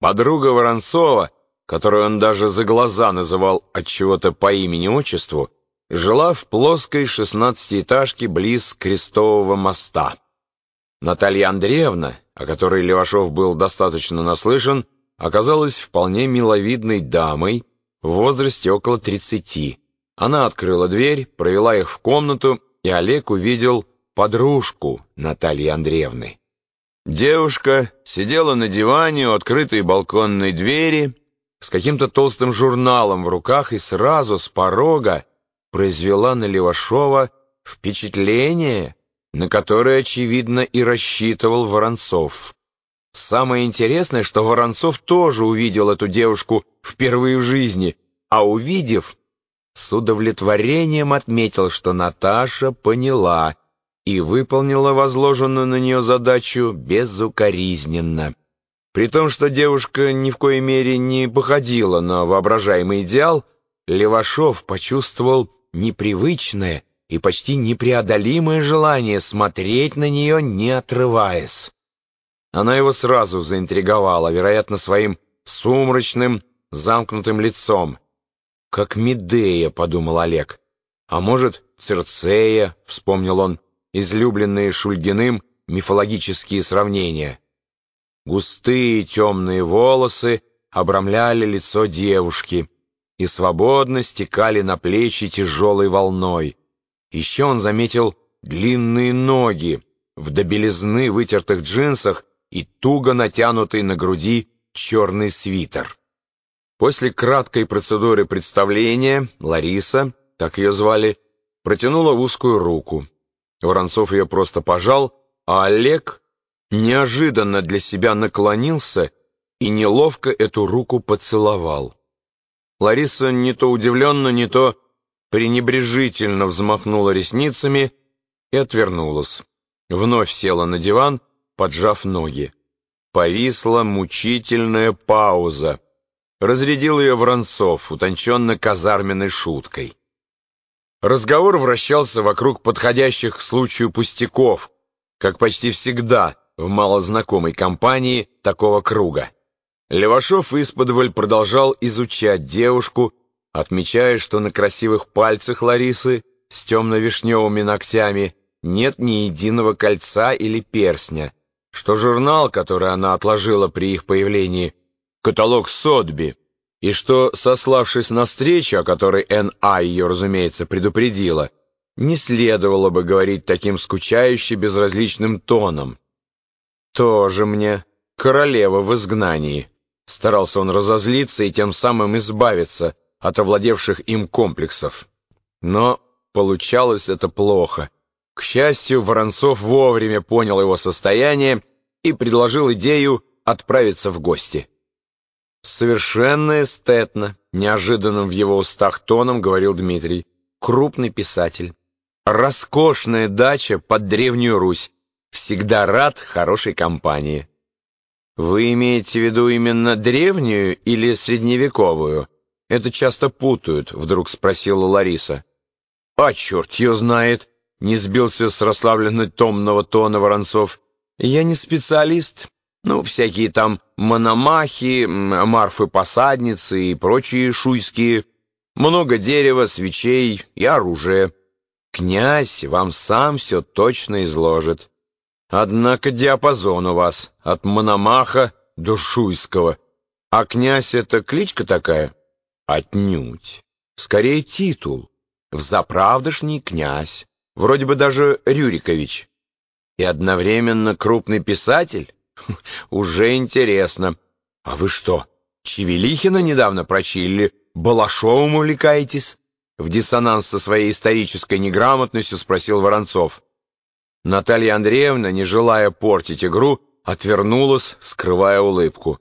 Подруга Воронцова, которую он даже за глаза называл от чего-то по имени-отчеству, жила в плоской шестнадцатиэтажке близ Крестового моста. Наталья Андреевна, о которой Левашов был достаточно наслышан, оказалась вполне миловидной дамой в возрасте около тридцати. Она открыла дверь, провела их в комнату, и Олег увидел подружку Натальи Андреевны. Девушка сидела на диване у открытой балконной двери с каким-то толстым журналом в руках и сразу с порога произвела на Левашова впечатление, на которое, очевидно, и рассчитывал Воронцов. Самое интересное, что Воронцов тоже увидел эту девушку впервые в жизни, а увидев, с удовлетворением отметил, что Наташа поняла и выполнила возложенную на нее задачу безукоризненно. При том, что девушка ни в коей мере не походила на воображаемый идеал, Левашов почувствовал непривычное и почти непреодолимое желание смотреть на нее, не отрываясь. Она его сразу заинтриговала, вероятно, своим сумрачным, замкнутым лицом. «Как Медея», — подумал Олег. «А может, Цирцея», — вспомнил он, излюбленные Шульгиным мифологические сравнения. Густые темные волосы обрамляли лицо девушки и свободно стекали на плечи тяжелой волной. Еще он заметил длинные ноги в до белизны вытертых джинсах и туго натянутый на груди черный свитер. После краткой процедуры представления Лариса, так ее звали, протянула узкую руку. Воронцов ее просто пожал, а Олег неожиданно для себя наклонился и неловко эту руку поцеловал. Лариса не то удивленно, не то пренебрежительно взмахнула ресницами и отвернулась. Вновь села на диван, поджав ноги. Повисла мучительная пауза. Разрядил ее Воронцов, утонченно казарменной шуткой. Разговор вращался вокруг подходящих к случаю пустяков, как почти всегда в малознакомой компании такого круга. Левашов исподволь продолжал изучать девушку, отмечая, что на красивых пальцах Ларисы с темно-вишневыми ногтями нет ни единого кольца или перстня, что журнал, который она отложила при их появлении, каталог Сотби, и что, сославшись на встречу, о которой Н.А. ее, разумеется, предупредила, не следовало бы говорить таким скучающе безразличным тоном. «Тоже мне королева в изгнании», — старался он разозлиться и тем самым избавиться от овладевших им комплексов. Но получалось это плохо. К счастью, Воронцов вовремя понял его состояние и предложил идею отправиться в гости. «Совершенно эстетно», — неожиданным в его устах тоном говорил Дмитрий. «Крупный писатель. Роскошная дача под Древнюю Русь. Всегда рад хорошей компании». «Вы имеете в виду именно древнюю или средневековую?» «Это часто путают», — вдруг спросила Лариса. «А черт ее знает!» — не сбился с расслабленно-томного тона Воронцов. «Я не специалист, ну, всякие там мономахи, марфы-посадницы и прочие шуйские. Много дерева, свечей и оружия. Князь вам сам все точно изложит. Однако диапазон у вас от мономаха до шуйского. А князь — это кличка такая? Отнюдь. Скорее титул. Взаправдышний князь. Вроде бы даже Рюрикович. И одновременно крупный писатель? Уже интересно. А вы что, Чевелихина недавно прочили или Балашовым увлекаетесь? В диссонанс со своей исторической неграмотностью спросил Воронцов. Наталья Андреевна, не желая портить игру, отвернулась, скрывая улыбку.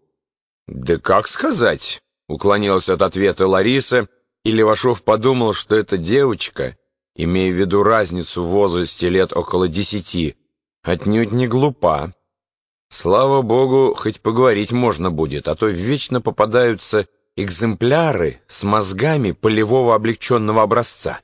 «Да как сказать?» — уклонилась от ответа Лариса, и Левашов подумал, что эта девочка, имея в виду разницу в возрасте лет около десяти, отнюдь не глупа. Слава богу, хоть поговорить можно будет, а то вечно попадаются экземпляры с мозгами полевого облегченного образца.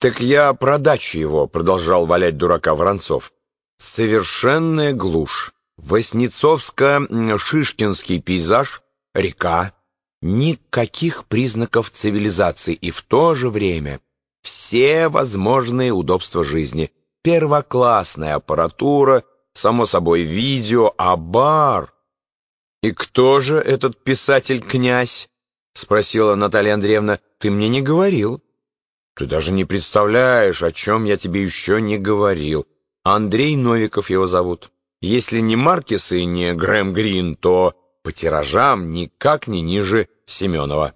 «Так я продачу его», — продолжал валять дурака Воронцов. «Совершенная глушь. Воснецовско-Шишкинский пейзаж, река, никаких признаков цивилизации и в то же время все возможные удобства жизни. Первоклассная аппаратура, само собой видео, а бар... «И кто же этот писатель-князь?» — спросила Наталья Андреевна. «Ты мне не говорил». «Ты даже не представляешь, о чем я тебе еще не говорил. Андрей Новиков его зовут. Если не Маркес и не Грэм Грин, то по тиражам никак не ниже Семенова».